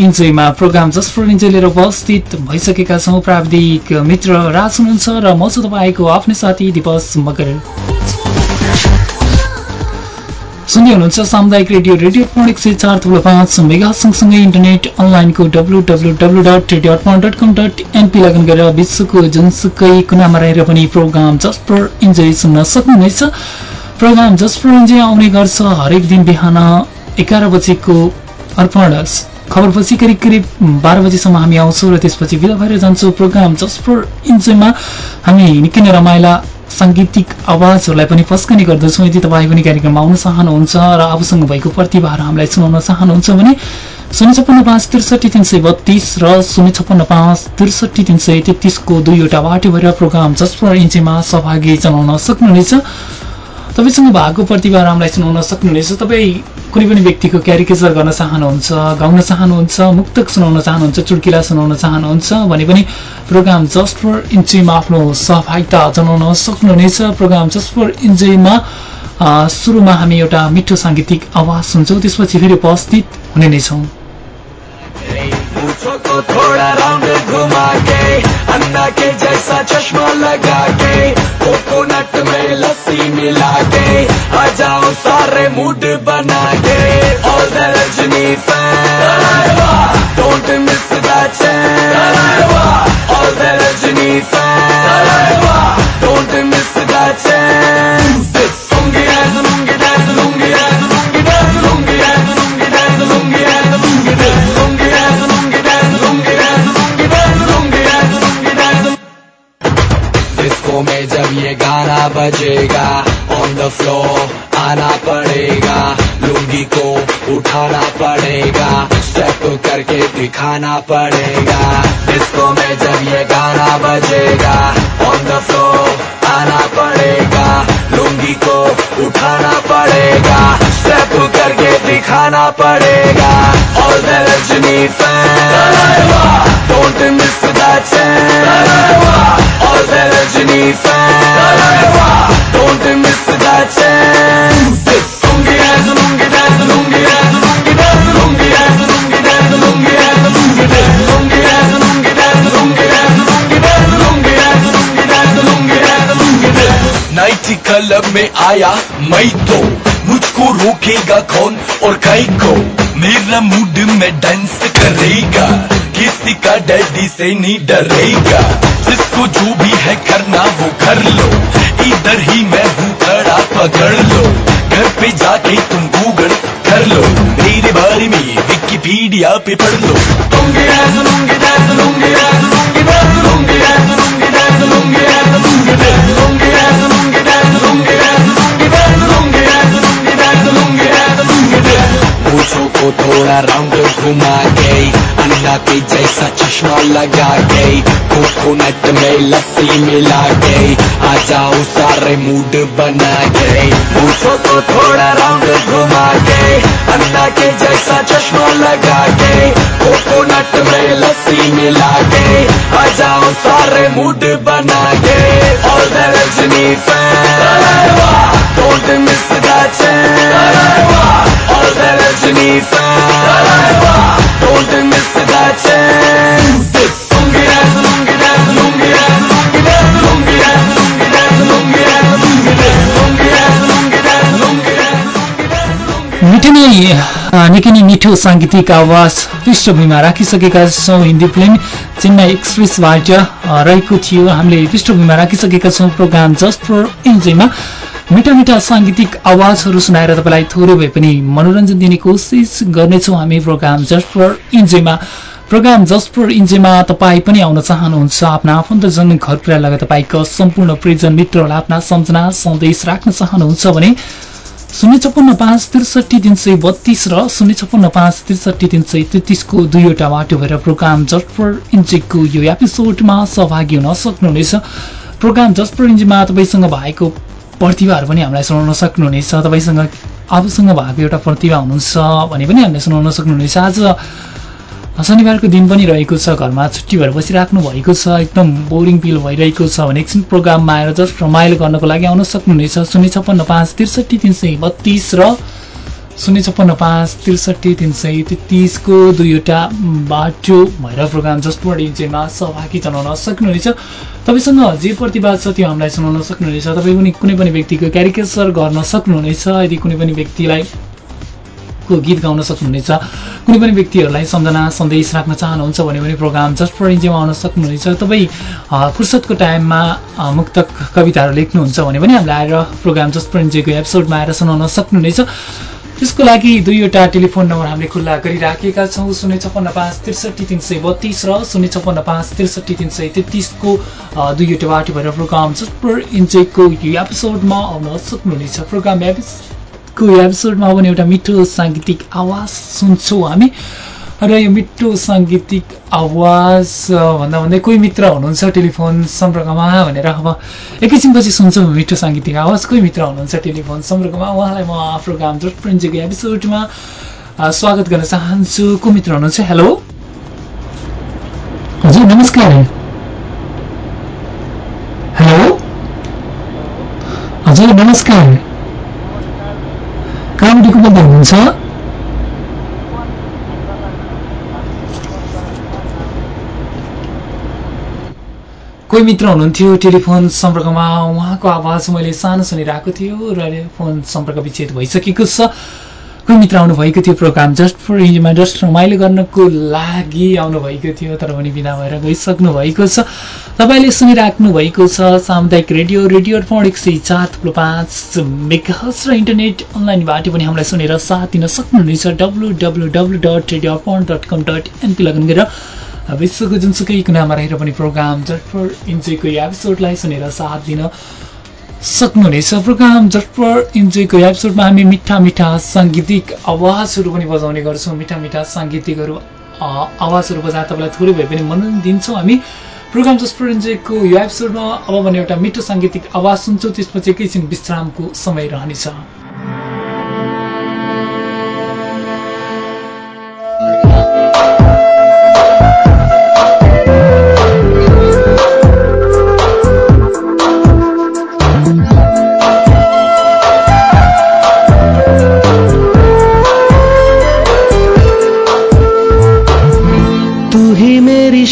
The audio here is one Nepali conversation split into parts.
इन्जोयमा प्रोग्राम जस्ट इन्जोय लिएर उपस्थित भइसकेका छौँ। प्राविधिक मित्र राज हुनुहुन्छ र म छु तपाईँको आफ्नै साथी दिवस मगर। सुन्दै हुनुहुन्छ सामुदायिक रेडियो रेडियो अर्पण एक सय चार थुप्रो पाँच मेगा सँगसँगै इन्टरनेट अनलाइनको W W W dot radio Arpan dot com dot NP log on गरेर विश्वको जुनसुकै कुनामा रहेर पनि प्रोग्राम जस्ट इन्जोय सुन्न सक्नुहुनेछ। प्रोग्राम जस्ट इन्जोय आउने गर्छ। हरेक दिन बिहान एघार बजेको अर्पण खबरपछि करिब करिब बाह्र बजीसम्म हामी आउँछौँ र त्यसपछि बिदा भएर जान्छौँ प्रोग्राम जस्ट फर इन्जोयमा। हामी निकै नै रमाइला साङ्गीतिक आवाजहरूलाई पनि पस्कने गर्दछौँ। यदि तपाईँ पनि कार्यक्रममा आउन चाहनुहुन्छ र आफूसँग भएको प्रतिभाहरू हामीलाई सुनाउन चाहनुहुन्छ भने शून्य छप्पन्न पाँच त्रिसठी तिन सय बत्तिस र शून्य छप्पन्न पाँच त्रिसठी तिन सय तेत्तिसको दुईवटा बाटो भएर प्रोग्राम जस्ट फर सहभागी जनाउन सक्नुहुनेछ। तपाईँसँग भएको प्रतिभा रामलाई सुनाउन सक्नुहुनेछ। तपाईँ कुनै पनि व्यक्तिको क्यारिकेचर गर्न चाहनुहुन्छ गाउन चाहनुहुन्छ मुक्तक सुनाउन चाहनुहुन्छ चुड्किला सुनाउन चाहनुहुन्छ भने पनि प्रोग्राम जस्ट फर इन्जोयमा आफ्नो सहभागिता जनाउन सक्नुहुनेछ। प्रोग्राम जस्ट फर इन्जोयमा सुरुमा हामी एउटा मिठो साङ्गीतिक आवाज सुन्छौँ त्यसपछि फेरि उपस्थित हुने नै छौँ। अन्ना के जैसा चश्मा लगा के, कोकोनट में लस्सी मिला के, आ जाओ सारे मूड बना के। All the Rajni don't miss chain all the Rajni don't miss that disco में जब ये गाना बजेगा ऑन द फ्लोर आना पड़ेगा, लुंगी को उठाना पड़ेगा स्टेप करके दिखाना पड़ेगा। डिस्को में जब ये गाना बजेगा ऑन द फ्लोर आना पड़ेगा लुंगी को उठाना पड़ेगा स्टेप करके दिखाना पड़ेगा the Rajni fan miss the Rajni fan don't miss that lungi lungi lungi lungi lungi night club में आया मैं तो मुझको रोकेगा कौन और कई को मेरा मूड में डांस करेगा किसी का डैडी से नहीं डरेगा जिसको जो भी है करना वो कर लो इधर ही मैं हूँ खड़ा पकड़ लो घर पे जाके तुम गूगल कर लो मेरे बारे में विकिपीडिया पे पढ़ लो को थोड़ा राउंड घुमा के अन्ना के जैसा चश्मा लगा गई। कोकोनट में लस्सी मिला गई। आ जाओ, सारे मूड बना के पूछो को थोड़ा राउंड घुमा के अन्ना के जैसा चश्मा लगा के कोकोनट में लस्सी मिला के आ जाओ, सारे मूड बना ऑल द रजनी फ़ैन निकै नै मिठो साङ्गीतिक आवाज पृष्ठभूमिमा राखिसकेका छौँ। हिन्दी फिल्म चेन्नाई एक्सप्रेसबाट रहेको थियो। हामीले पृष्ठभूमिमा राखिसकेका छौँ प्रोग्राम जस्ट फर इन्जोयमा मिठा मिठा साङ्गीतिक आवाजहरू सुनाएर तपाईँलाई थोरै भए पनि मनोरञ्जन दिने कोसिस गर्नेछौँ हामी प्रोग्राम जस्ट फर इन्जोयमा प्रोग्राम जस्ट फर इन्जोयमा तपाईँ पनि आउन चाहनुहुन्छ आफ्ना आफन्तजन घर पुरा लगायत तपाईँको सम्पूर्ण प्रिजन मित्रहरूलाई आफ्ना सम्झना सन्देश राख्न चाहनुहुन्छ भने शून्य छप्पन्न पाँच त्रिसठी तिन सय बत्तिस र शून्य छप्पन्न पाँच त्रिसठी तिन सय तेत्तिसको दुईवटा बाटो भएर प्रोग्राम जस्ट फर इन्जेकको यो एपिसोडमा सहभागी हुन सक्नुहुनेछ। प्रोग्राम जस्ट फर इन्जेमा तपाईँसँग भएको प्रतिभाहरू पनि हामीलाई सुनाउन सक्नुहुनेछ। तपाईँसँग आफूसँग भएको एउटा प्रतिभा हुनुहुन्छ भने पनि हामीलाई सुनाउन सक्नुहुनेछ। आज शनिबारको दिन पनि रहेको छ। घरमा छुट्टी भएर बसिराख्नु भएको छ। एकदम बोरिङ फिल भइरहेको छ भने एकछिन प्रोग्राममा आएर जस्ट रमाइलो गर्नको लागि आउन सक्नुहुनेछ। शून्य छप्पन्न पाँच त्रिसठी तिन सय बत्तिस र शून्य छप्पन्न पाँच त्रिसठी तिन सय तेत्तिसको दुईवटा बाटो भएर प्रोग्राम जसबाट इन्चेमा सहभागी जनाउन सक्नुहुनेछ। तपाईँसँग जे प्रतिभा छ त्यो हामीलाई सुनाउन सक्नुहुनेछ। तपाईँ पनि कुनै पनि व्यक्तिको क्यारिकेचर गर्न सक्नुहुनेछ। यदि कुनै पनि व्यक्तिलाई को गीत गाउन सक्नुहुनेछ। कुनै पनि व्यक्तिहरूलाई सम्झना सन्देश राख्न चाहनुहुन्छ भने पनि प्रोग्राम जस्ट फर इन्जियमा आउन सक्नुहुनेछ। तपाईँ फुर्सदको टाइममा मुक्तक कविताहरू लेख्नुहुन्छ भने पनि हामीलाई आएर प्रोग्राम जस्ट फर एपिसोडमा आएर सुनाउन सक्नुहुनेछ। त्यसको लागि दुईवटा टेलिफोन नम्बर हामीले खुल्ला गरिराखेका छौँ। शून्य छप्पन्न पाँच त्रिसठी तिन सय बत्तिस र शून्य छप्पन्न पाँच त्रिसठी तिन सय तेत्तिसको दुईवटा बाटो भएर प्रोग्राम जसपर इन्जेकको यो एपिसोडमा आउन सक्नुहुनेछ। प्रोग्राम एपिसोडको एपिसोडमा पनि एउटा मिठो साङ्गीतिक आवाज सुन्छौँ हामी। र यो मिठो साङ्गीतिक आवाज भन्दा भन्दै कोही मित्र हुनुहुन्छ टेलिफोन सम्पर्कमा भनेर अब एकैछिनपछि सुन्छौँ मिठो साङ्गीतिक आवाज। कोही मित्र हुनुहुन्छ टेलिफोन सम्पर्कमा उहाँलाई म प्रोग्राम प्रिन्जेको एपिसोडमा स्वागत गर्न चाहन्छु। को मित्र हुनुहुन्छ? हेलो हजुर नमस्कार। हेलो हजुर नमस्कार। कहाँबाट को बोल्दै हुनुहुन्छ कोही मित्र हुनुहुन्थ्यो टेलिफोन सम्पर्कमा उहाँको आवाज मैले सानो सुनिरहेको थियो र फोन सम्पर्क विच्छेद भइसकेको छ। कोही मित्र आउनुभएको थियो प्रोग्राम जस्ट फर इन्जमा जस्ट रमाइलो गर्नको लागि आउनुभएको थियो तर पनि बिदा भएर गइसक्नु भएको छ। तपाईँले सुनिराख्नु भएको छ सामुदायिक रेडियो रेडियो अर्पण एक सय चार थुप्रो पाँच मेगाहस र इन्टरनेट अनलाइनबाट पनि हामीलाई सुनेर साथ दिन सक्नुहुनेछ। W W W dot radio Arpan dot com dot NP लगन गरेर। विश्वको जुनसुकै कुनामा रहेर पनि प्रोग्राम झटफर इन्जोयको एपिसोडलाई सुनेर साथ दिन सक्नुहुनेछ। प्रोग्राम झटफर इन्जोयको एपिसोडमा हामी मिठा मिठा साङ्गीतिक आवाजहरू पनि बजाउने गर्छौँ। मिठा मिठा साङ्गीतिकहरू आवाजहरू बजाएर तपाईँलाई थोरै भए पनि मनोरञ्जन दिन्छौँ हामी। प्रोग्राम जसफर इन्जोयको यो एपिसोडमा अब भने एउटा मिठो साङ्गीतिक आवाज सुन्छौँ त्यसपछि एकैछिन विश्रामको समय रहनेछ।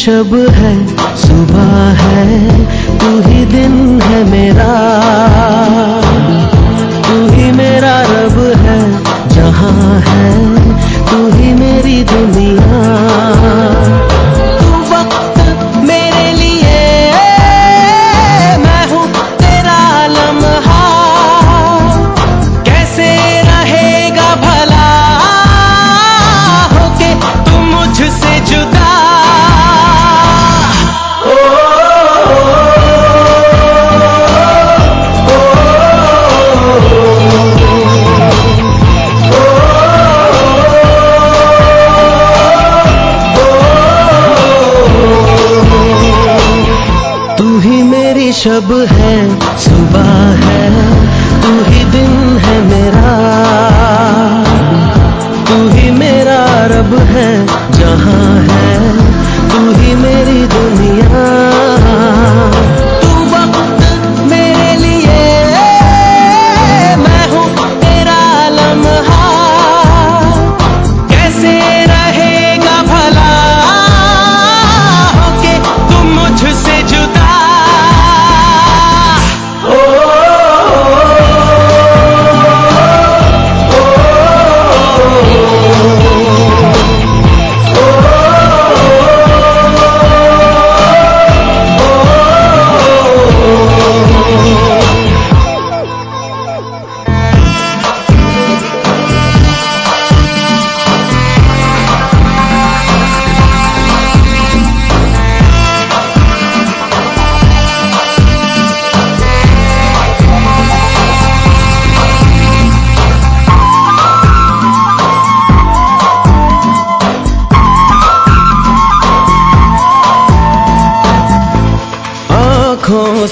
शब है सुबह है तू ही दिन है मेरा। शब है सुबह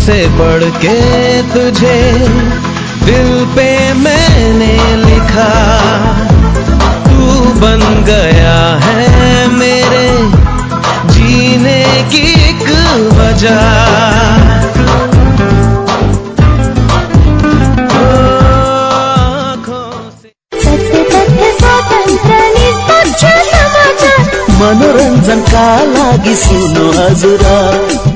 से बढ़ के तुझे दिल पे मैंने लिखा। तू बन गया है मेरे जीने की एक वजह। का लागि सुनो हजुर।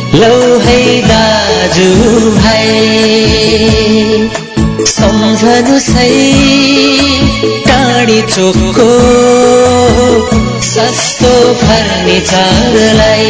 लौ है दाजु भाइ सम्झनु सही टाढी चोकको सस्तो फर्निचरलाई।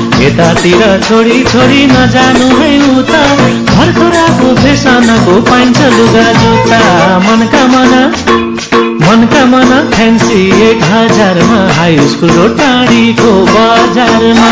यतातिर छोडी छोडी नजानु है उता भर्खराको फेसनको पाइन्छ लुगा जुत्ता। मनका मना मनका मना फ्यान्सी एक हजारमा। हाई स्कुल र टाढीको बजारमा।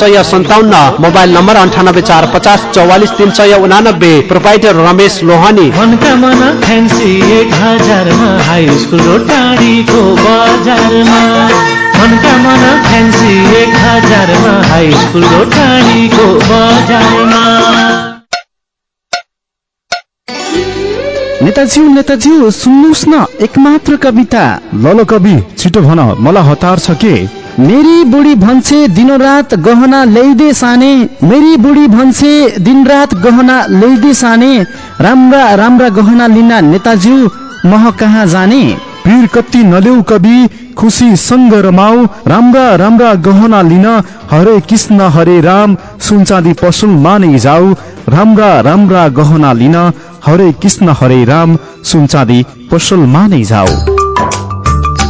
सय सन्ताउन्न मोबाइल नम्बर अन्ठानब्बे चार पचास चौवालिस तिन सय उनानब्बे प्रोपाइटर रमेश लोहानी। हाई टाढीको बजारमा। नेताज्यू नेताज्यू सुन्नुहोस् न एकमात्र कविता। ल ल कवि छिटो भन मलाई हतार छ के? मेरी बुढी भन्छे दिनरात गहना ल्याइदे साने मेरी बुढी भन्छे दिनरात गहना ल्याइदे साने राम्रा राम्रा गहना लिन नेताज्यू मह कहाँ जाने? पीर कति नलेउ कवि खुसी सँग रमाऊ राम्रा राम्रा गहना लिन हरे कृष्ण हरे राम सुनचाँदी पसुल मानै जाऊ राम्रा राम्रा गहना लिन हरे कृष्ण हरे राम सुनचाँदी पसल मानै जाऊ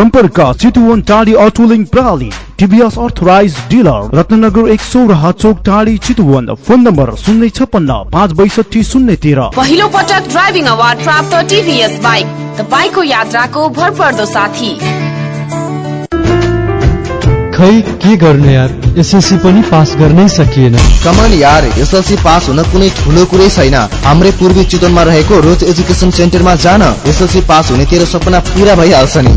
सम्पर्क चितुवन टाढी अटोलिङ प्रणाली टिभीएस अर्थराइज डिलर रत्नगर एक सौराहा चोक टाढी चितुवन फोन नम्बर शून्य छपन्न पाँच बैसठी शून्य तेह्र। पहिलो पटक ड्राइभिङ अवार्ड प्राप्त टिभीएस बाइक तपाईँको यात्राको भरपर्दो साथी। खै के गर्ने यार? एसएलसी पनि पास गर्नै सकिएन। कमान यार एसएलसी पास हुन कुनै ठुलो कुरै छैन। हाम्रै पूर्वी चितवनमा रहेको रोज एजुकेसन सेन्टरमा जान एसएलसी पास हुने तेरो सपना पुरा भइहाल्छ नि।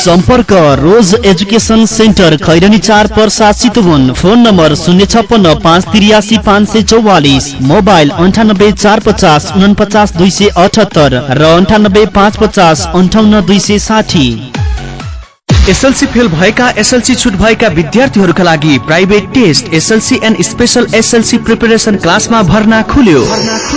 सम्पर्क रोज एजुकेसन सेन्टर खैरनी चार पर्सा चितवन फोन नम्बर शून्य छप्पन्न पाँच त्रियासी पाँच सय चौवालिस। मोबाइल अन्ठानब्बे चार पचास उनपचास दुई सय अठहत्तर र अन्ठानब्बे पाँच पचास अन्ठाउन्न दुई सय साठी। एसएलसी फेल भएका एसएलसी छुट भएका विद्यार्थीहरूका लागि private test SLC and special SLC preparation क्लासमा भर्ना खुल्यो।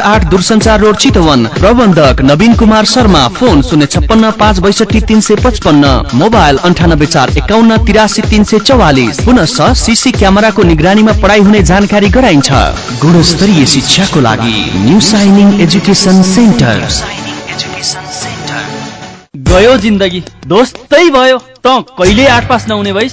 आठ दूरसञ्चार रोड चितवन। प्रबन्धक नवीन कुमार शर्मा फोन शून्य छप्पन्न पाँच बैसठी तिन सय पचपन्न। मोबाइल अन्ठानब्बे चार एकाउन्न तिरासी तिन सय चौवालिस। पुनश सिसी क्यामेराको निगरानीमा पढाइ हुने जानकारी गराइन्छ। गुणस्तरीय शिक्षाको लागि न्यू गयो जिन्दगी। दोस्तै भयो। त कहिले आठ पास नहुने भइस?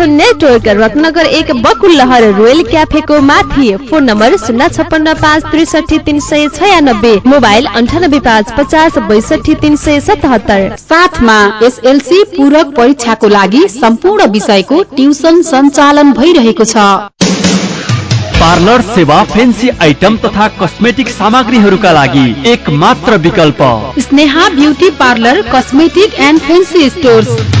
नेटवर्क रत्नगर एक बकुल्लहर रोयल क्याफेको माथि फोन नम्बर शून्य छप्पन्न पाँच त्रिसठी तिन सय छयानब्बे मोबाइल अन्ठानब्बे पाँच पचास बैसठी तिन सय सतहत्तर। साथमा एसएलसी पूरक परीक्षाको लागि सम्पूर्ण विषयको ट्युसन सञ्चालन भइरहेको छ। पार्लर सेवा फेन्सी आइटम तथा कस्मेटिक सामग्रीहरूका लागि एक मात्र विकल्प। Sneha beauty parlour cosmetic and fancy stores.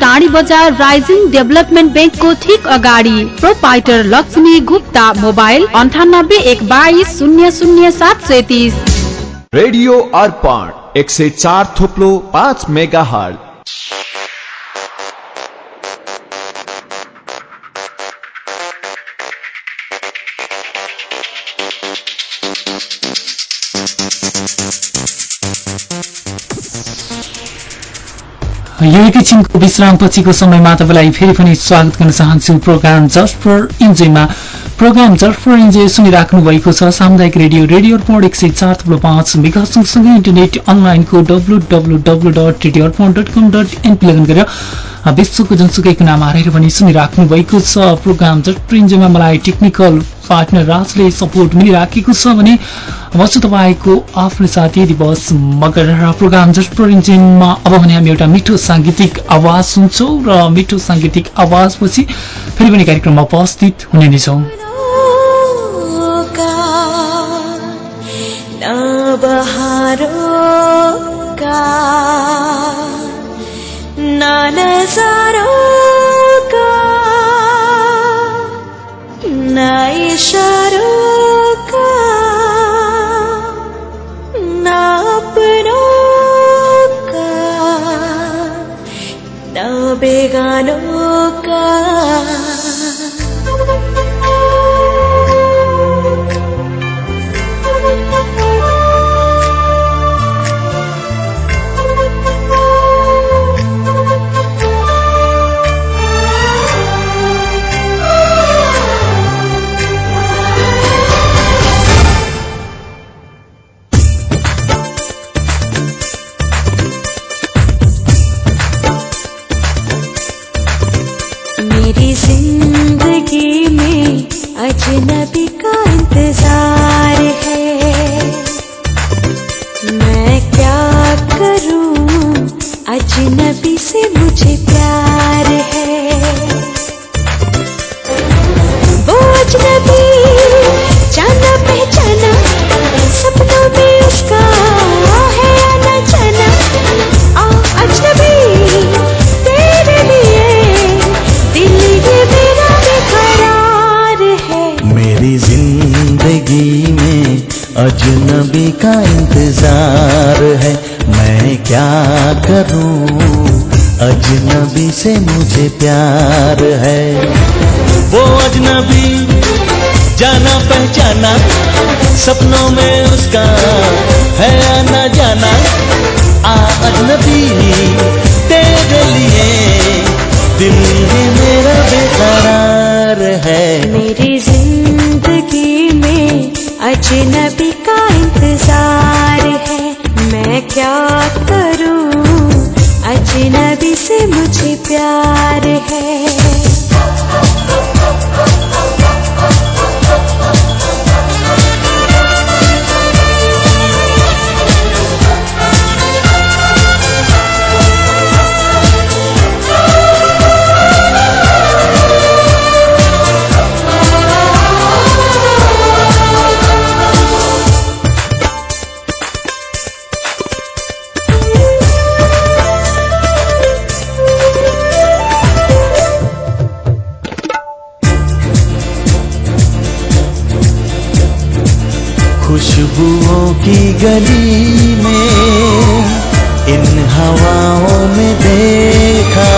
टाढी बजार राइजिङ डेभलपमेन्ट ब्याङ्कको ठिक अगाडि प्रोपाइटर लक्ष्मी गुप्ता मोबाइल अन्ठानब्बे एक बाइस शून्य शून्य सात सैतिस। रेडियो अर्पण एक सय चार थोप्लो पाँच मेगा हट यो एकैछिनको विश्रामपछिको समयमा तपाईँलाई फेरि पनि स्वागत गर्न चाहन्छु। प्रोग्राम जस्ट फर इन्जोयमा। प्रोग्राम जस्ट फर इन्जोय सुनिराख्नु भएको छ सामुदायिक रेडियो रेडियो अर्पण एक सय चार थुप्रो पाँच मेगा सँगसँगै इन्टरनेट अनलाइनको W W W dot radio Arpan dot com dot NP लगन गरेर विश्वको जुनसुकै कुनामा हारेर पनि सुनिराख्नु भएको छ। प्रोग्राम जस्ट फर इन्जोयमा मलाई टेक्निकल पार्टनर राजले सपोर्ट मिलिराखेको छ भने चाहिँ तपाईँको आफ्नो साथी दिवस मगर र प्रोग्राम जस्ट फर इन्जोयमा अब भने हामी एउटा मिठो साङ्गीतिक आवाज सुन्छौँ र मिठो साङ्गीतिक आवाजपछि फेरि पनि कार्यक्रममा उपस्थित हुने नै छौँ। बहारों का ना क्या करूँ? अजनबी से मुझे प्यार अजनबी का इंतज़ार है, मैं क्या करूँ? अजनबी से मुझे प्यार है। वो अजनबी, जाना पहचाना, सपनों में उसका है आना जाना। आ अजनबी, तेरे लिए दिल ही मेरा बेकरार है। मेरी ज़िंदगी में अजनबी इंतज़ार है। मैं क्या करूँ? अजनबी से मुझे प्यार है। की गली में इन हवाओं में देखा।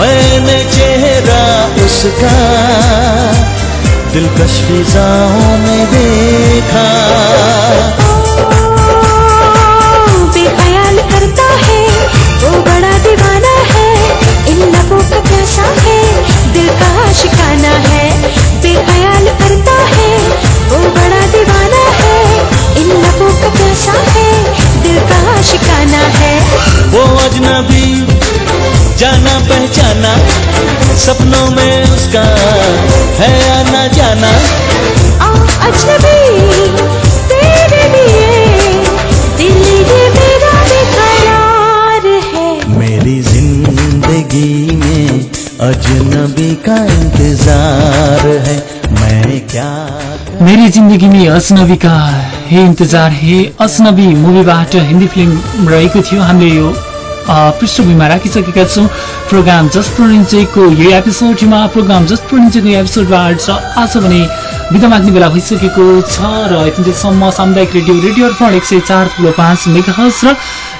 मैंने चेहरा उसका दिलकश फिजाओं में देखा। शिकाना है। वो अजनबी जाना पहचाना सपनों में उसका है आना जाना। आ अजनबी तेरे लिए दिल ये मेरा बेकरार है। मेरी ज़िंदगी में अजनबी का इंतज़ार है। मैं क्या मेरी जिन्दगी में अजनबी का हे इन्तजार हे अजनबी मुभीबाट हिन्दी फिल्म रहेको थियो। हामीले यो पृष्ठभूमिमा राखिसकेका छौँ। प्रोग्राम जस्ट प्रोनिन्जेको यो एपिसोडमा प्रोग्राम जस्ट प्रोनिन्जेको एपिसोडबाट आज भने बिदा माग्ने बेला भइसकेको छ र यतिसम्म सामुदायिक रेडियो रेडियो अर्पण एक सय चार ठुलो पाँच मेगाहज र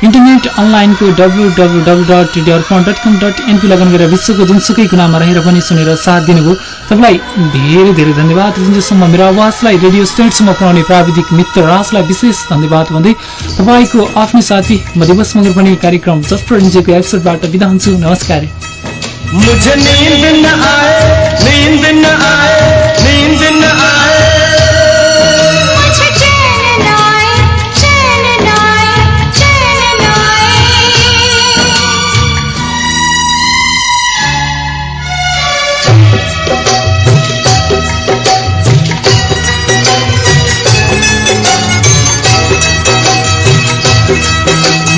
इन्टरनेट अनलाइनको W W W dot radio Arpan dot com dot NP लगन गरेर विश्वको जुनसुकै कुनामा रहेर पनि सुनेर साथ दिनुभयो। तपाईँलाई धेरै धेरै धन्यवाद। जुनसम्म मेरो आवाजलाई रेडियो स्टेटसम्म पुर्याउने प्राविधिक मित्र राजलाई विशेष धन्यवाद भन्दै तपाईँको आफ्नो साथी म दिवस मगर पनि कार्यक्रम जस्ट प्रोनिन्जेको एपिसोडबाट बिदा हुन्छु नमस्कार। मुझे नींद न आए नींद न आए नींद न आए। मुझे चैन न आए चैन न आए चैन न आए।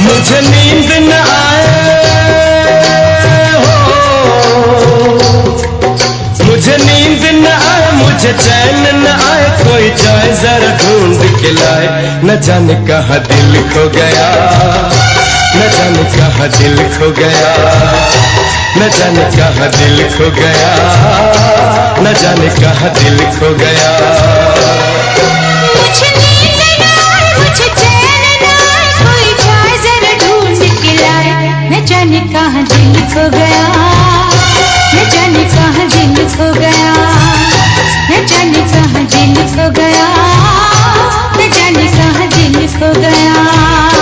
मुझे नींद जाए, जरा ढूंढ के लाए। न जाने कहा दिल खो गया। न जाने कहा दिल खो गया। न जाने कहा दिल खो गया। न जाने कहा दिल खो गया। जाने कहाँ दिल खो गया। न जाने कहाँ दिल खो गया। कहाँ सो गया न जाने कहाँ दिल गया।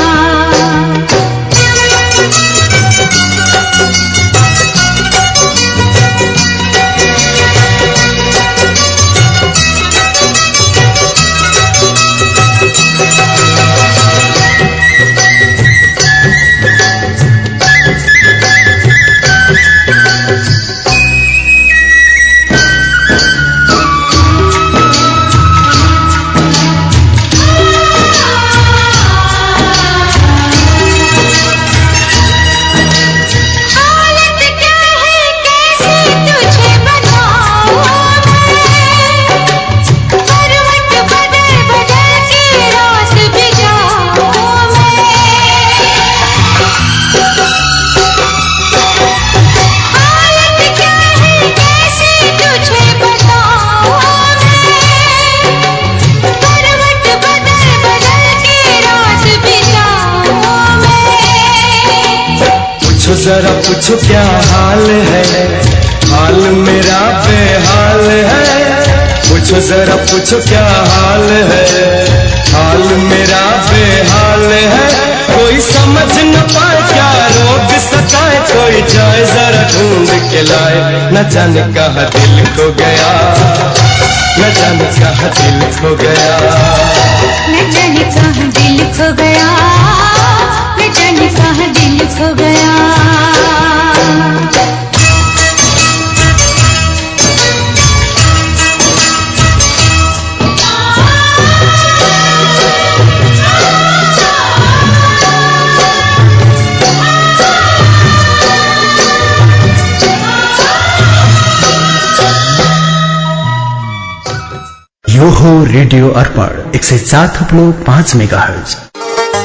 जरा पूछो क्या हाल है? हाल मेरा बेहाल है। पूछो जरा पूछो क्या हाल है? हाल मेरा बेहाल है। कोई समझ न पाए क्या रोग सताए। कोई जाए जरा ढूंढ के लाए। न जाने कहा दिल खो गया। न जाने कहा दिल खो गया। न जाने कहाँ दिल खो गया। यो हो रेडियो अर्पण एक सय चार थप्लो पाँच मेगा हर्ज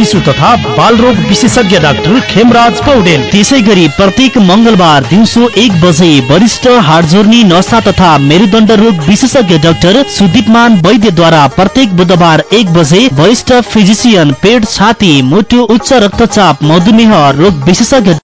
शिशु तथा बाल रोग विशेषज्ञ डाक्टर खेमराज पौडेल। त्यसै गरी प्रत्येक मंगलबार दिउँसो एक बजे वरिष्ठ हाडजोर्नी नशा तथा मेरुदण्ड रोग विशेषज्ञ डाक्टर सुदीपमान वैद्यद्वारा प्रत्येक बुधबार एक बजे वरिष्ठ फिजिसियन पेट छाती मुटु उच्च रक्तचाप मधुमेह रोग विशेषज्ञ